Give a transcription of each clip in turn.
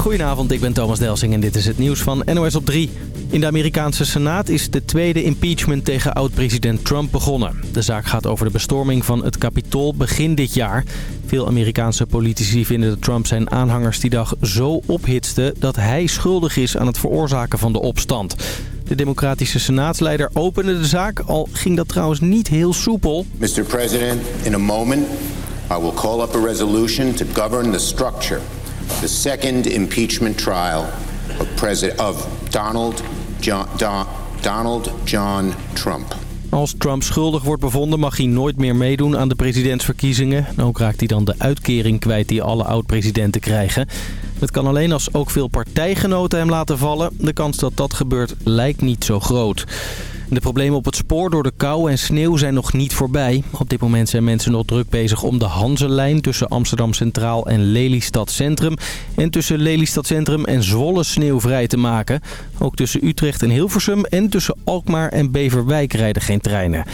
Goedenavond, ik ben Thomas Delsing en dit is het nieuws van NOS op 3. In de Amerikaanse Senaat is de tweede impeachment tegen oud-president Trump begonnen. De zaak gaat over de bestorming van het Capitool begin dit jaar. Veel Amerikaanse politici vinden dat Trump zijn aanhangers die dag zo ophitste... dat hij schuldig is aan het veroorzaken van de opstand. De democratische senaatsleider opende de zaak, al ging dat trouwens niet heel soepel. Mr. President, in a moment I will call up a resolution to govern the structure the second impeachment trial of, President, of Donald, John, Don, Donald John Trump. Als Trump schuldig wordt bevonden mag hij nooit meer meedoen aan de presidentsverkiezingen. Ook raakt hij dan de uitkering kwijt die alle oud-presidenten krijgen. Het kan alleen als ook veel partijgenoten hem laten vallen. De kans dat dat gebeurt lijkt niet zo groot. De problemen op het spoor door de kou en sneeuw zijn nog niet voorbij. Op dit moment zijn mensen nog druk bezig om de Hanselijn tussen Amsterdam Centraal en Lelystad Centrum. En tussen Lelystad Centrum en Zwolle sneeuwvrij te maken. Ook tussen Utrecht en Hilversum en tussen Alkmaar en Beverwijk rijden geen treinen.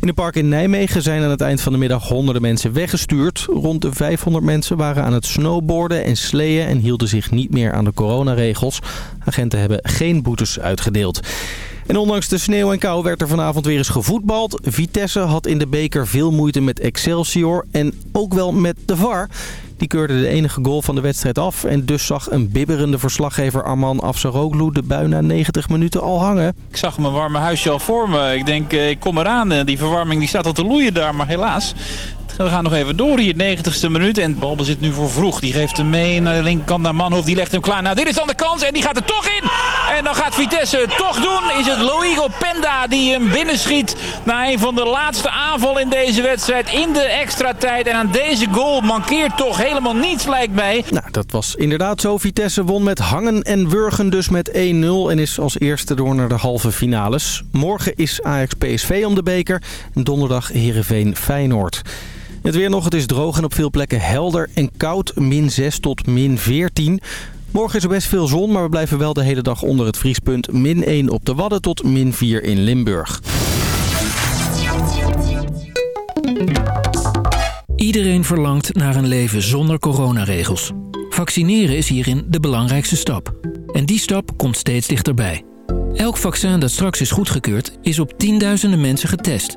In het park in Nijmegen zijn aan het eind van de middag honderden mensen weggestuurd. Rond de 500 mensen waren aan het snowboarden en sleeën en hielden zich niet meer aan de coronaregels. Agenten hebben geen boetes uitgedeeld. En ondanks de sneeuw en kou werd er vanavond weer eens gevoetbald. Vitesse had in de beker veel moeite met Excelsior en ook wel met de VAR. Die keurde de enige goal van de wedstrijd af. En dus zag een bibberende verslaggever Arman Afsaroglu de bui na 90 minuten al hangen. Ik zag mijn warme huisje al voor me. Ik denk, eh, ik kom eraan. Die verwarming die staat al te loeien daar. Maar helaas, we gaan nog even door hier, 90ste minuut. En de bezit nu voor vroeg. Die geeft hem mee naar de linkerkant naar Manhoef. Die legt hem klaar. Nou, dit is dan de kans. En die gaat er toch in. En dan gaat Vitesse het toch doen. Is het Loigo Penda die hem binnenschiet. Na een van de laatste aanvallen in deze wedstrijd. In de extra tijd. En aan deze goal mankeert toch helemaal niets, lijkt mij. Nou, dat was inderdaad zo. Vitesse won met hangen en wurgen dus met 1-0. En is als eerste door naar de halve finales. Morgen is Ajax PSV om de beker. En donderdag Heerenveen Feyenoord. Het weer nog, het is droog en op veel plekken helder en koud. Min 6 tot min 14. Morgen is er best veel zon, maar we blijven wel de hele dag onder het vriespunt. Min 1 op de Wadden tot min 4 in Limburg. Iedereen verlangt naar een leven zonder coronaregels. Vaccineren is hierin de belangrijkste stap. En die stap komt steeds dichterbij. Elk vaccin dat straks is goedgekeurd, is op tienduizenden mensen getest.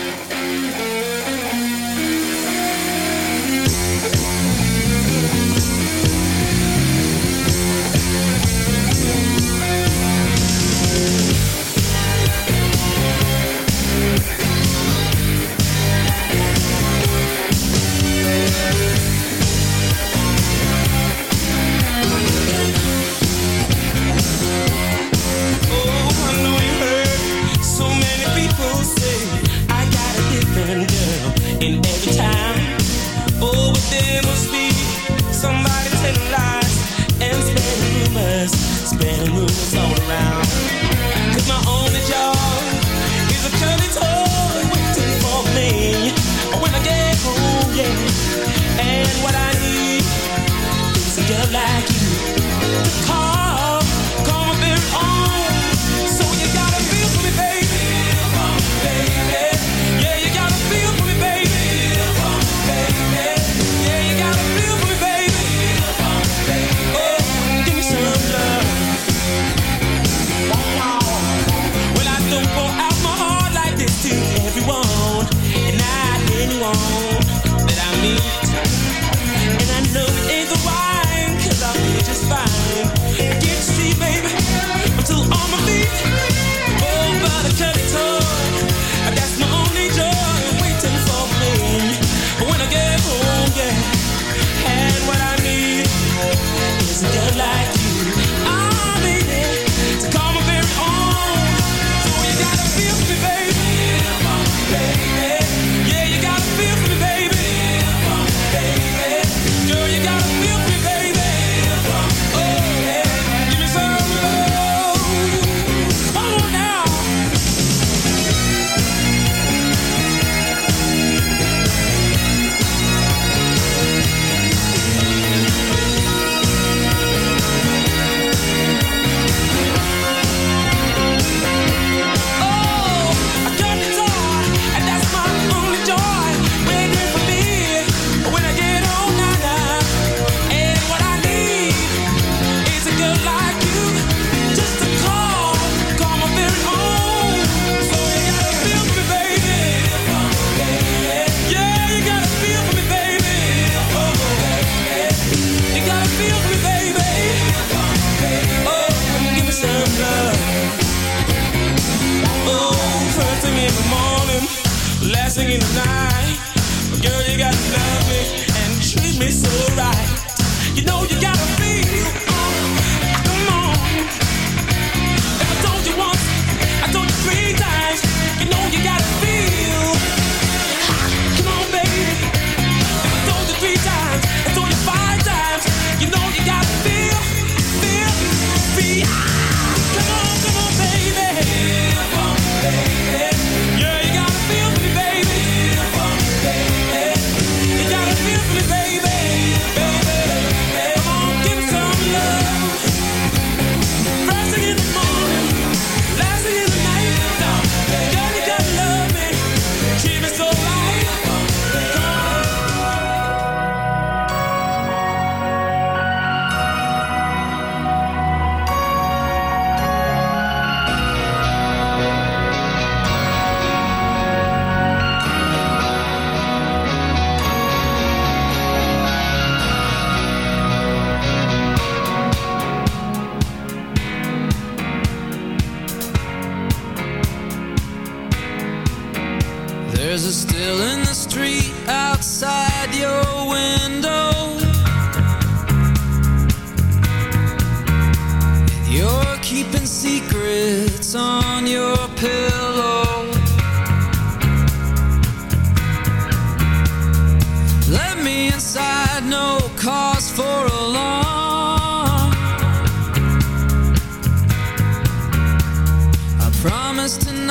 is all around. Cause my only job is a curly toy waiting for me. When I get home, yeah. And what I need is a girl like you.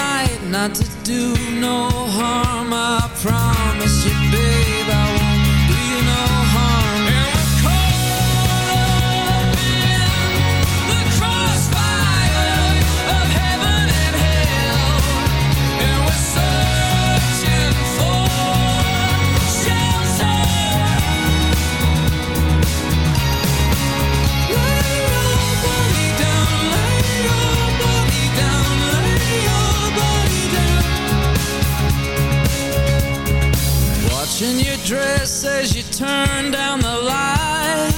tonight not to do no harm. I promise you, babe, I won't do you no harm. dress as you turn down the light.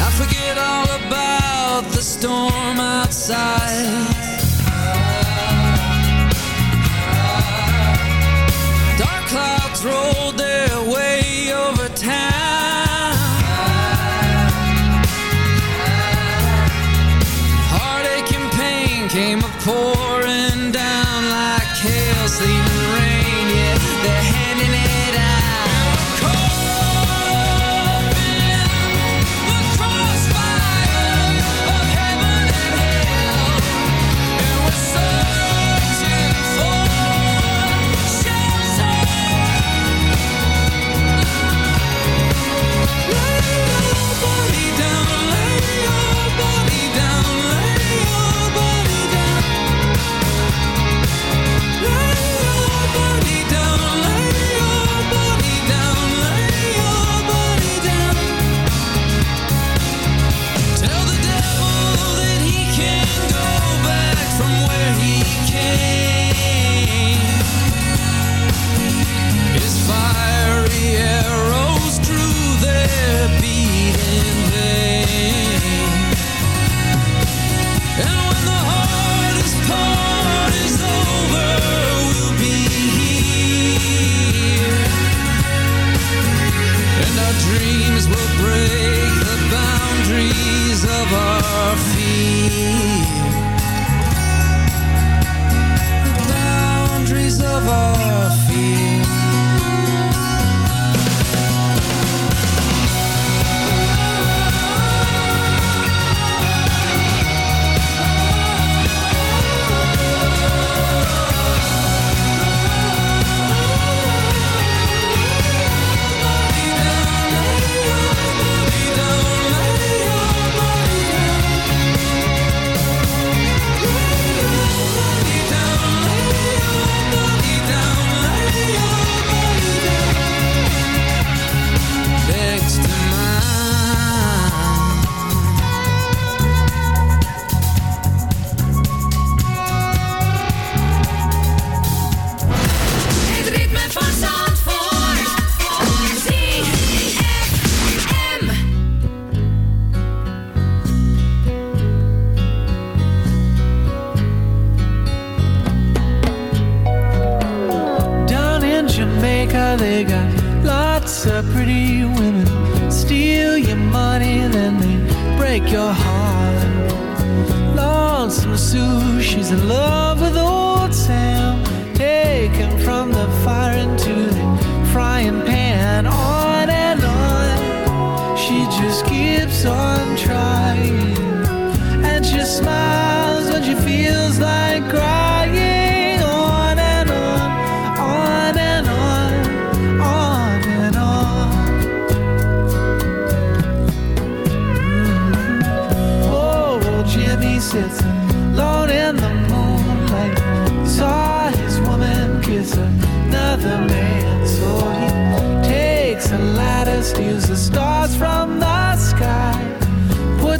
I forget all about the storm outside. sun trying, and she smiles when she feels like crying. On and on, on and on, on and on. Mm-hmm. Oh, old Jimmy sits alone in the moonlight. Saw his woman kiss another man, so he takes a ladder, steals the stars from.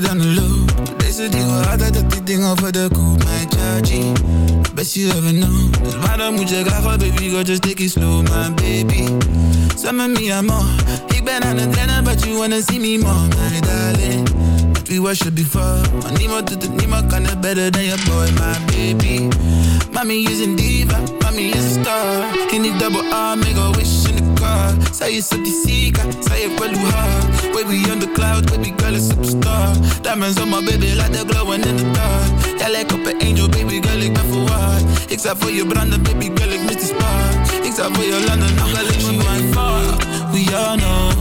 Dit aan de loop. Deze wil altijd dat die dingen voor de koop Mijn chargy Best you ever know Dus waarom moet je graag baby? Girl just take it slow my baby? Zeg me mi amor Ik ben aan het rennen but you wanna see me more my darling But we worship before. Maar niemand doet het, niemand kan het better than your boy my baby. Mommy is een diva, mommy is een star. In die double R, make a wish in the car Zij is op die zika, zij heeft wel hoe hard Baby on the clouds, baby girl is superstar. Diamonds on my baby, like they're glowing in the dark. Jij lijkt op een angel, baby girl, ik ben verwaard Ik zou voor je branden, baby girl, ik mis die spark. Ik zou voor je landen, nog ik me one far We all know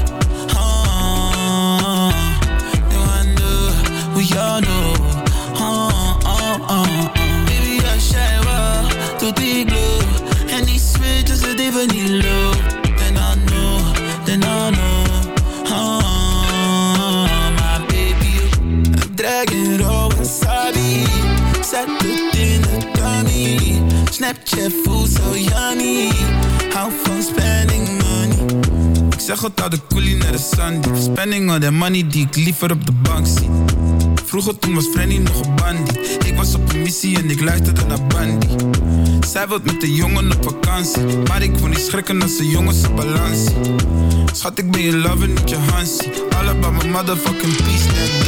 uh, We all know uh, uh, uh, Baby, I shine well, tot die glow. En die switch is het even low Hou van spending money. Ik zeg het al de coolie naar de Sunday Spending all that money die ik liever op de bank zie. Vroeger toen was Frenny nog een bandie Ik was op een missie en ik luisterde naar Bandy. Zij wilt met de jongen op vakantie. Maar ik wil niet schrikken als de jongens op balans Schat ik ben je lover, niet je Hansie. All about my motherfucking peace, net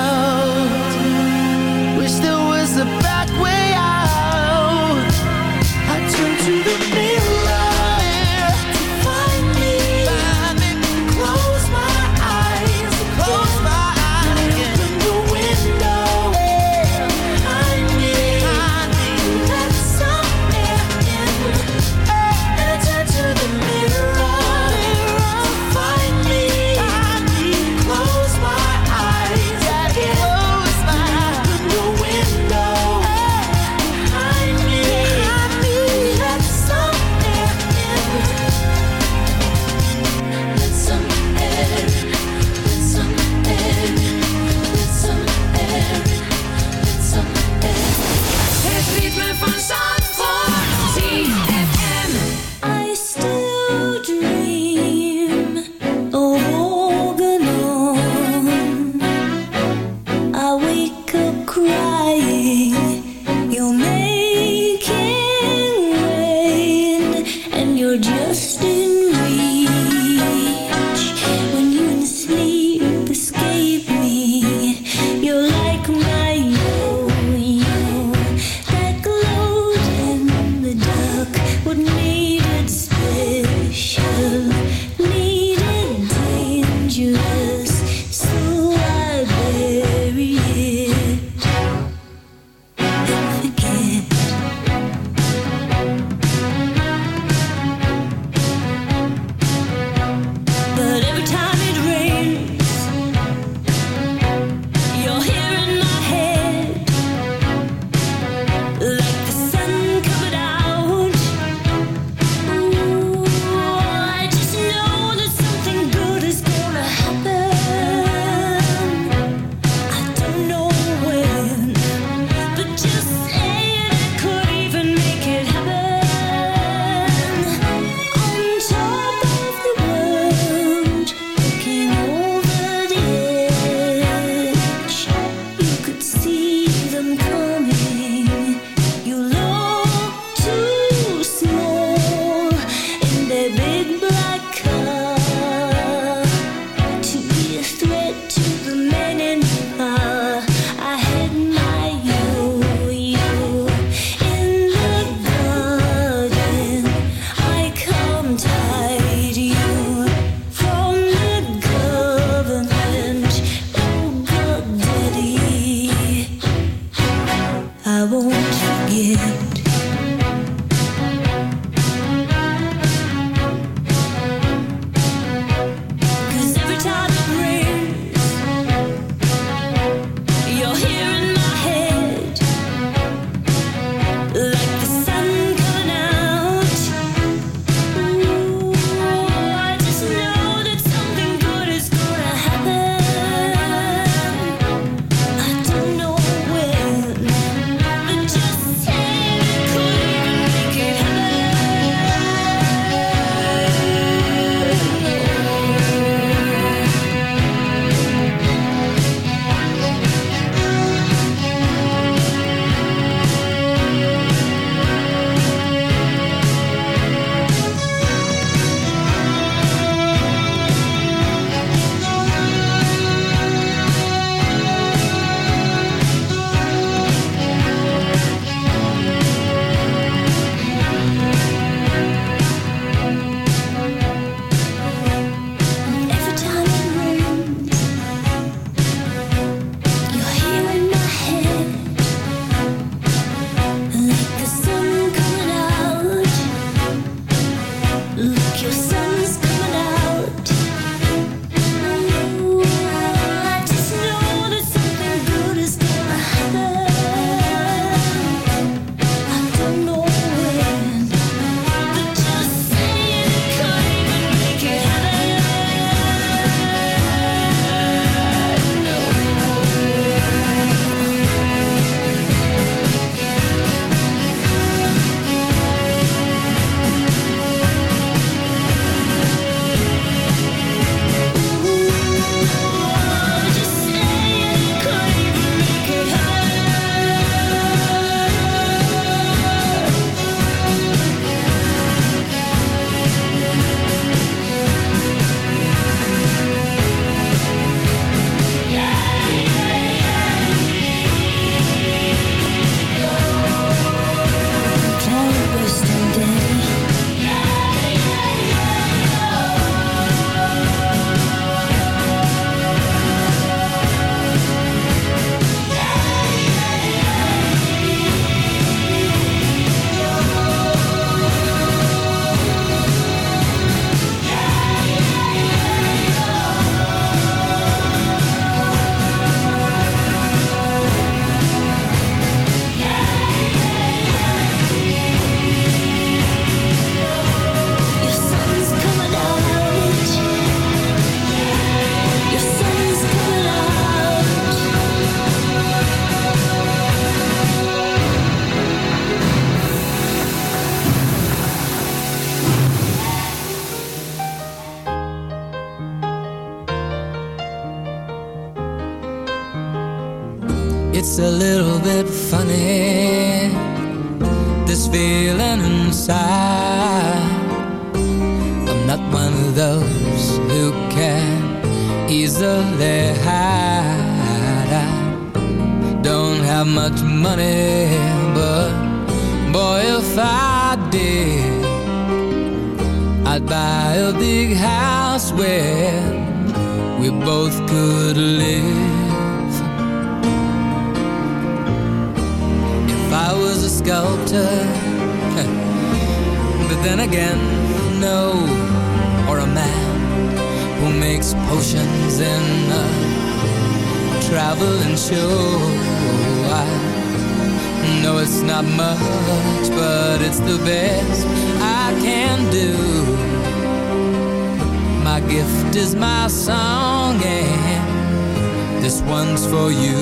for you.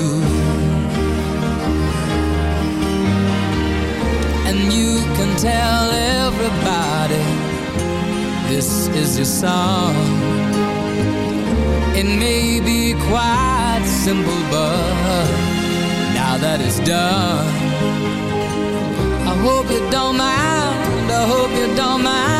And you can tell everybody This is your song. It may be quite simple but Now that it's done I hope you don't mind I hope you don't mind.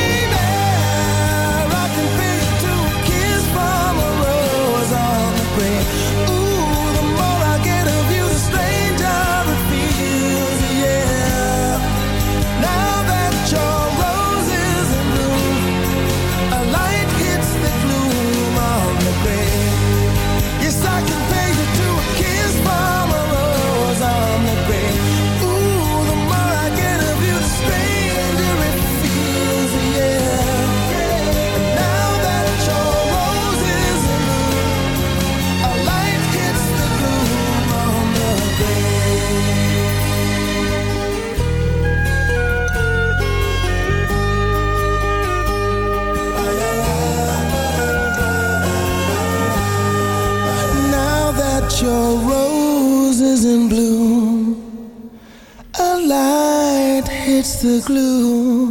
the glue.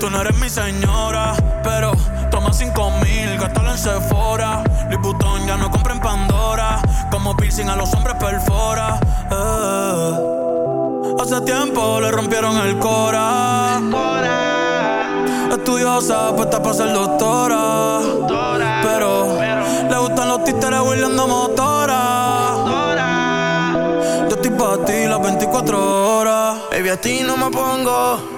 Tú no eres mi señora, pero toma cinco mil, gástalo en Sephora. Liputón ya no compra en Pandora, como piercing a los hombres perfora. Eh. Hace tiempo le rompieron el cora. Estudiosa, puesta para ser doctora. Pero le gustan los títeres huirleando motora. Yo estoy para ti las 24 horas. Baby, a ti no me pongo.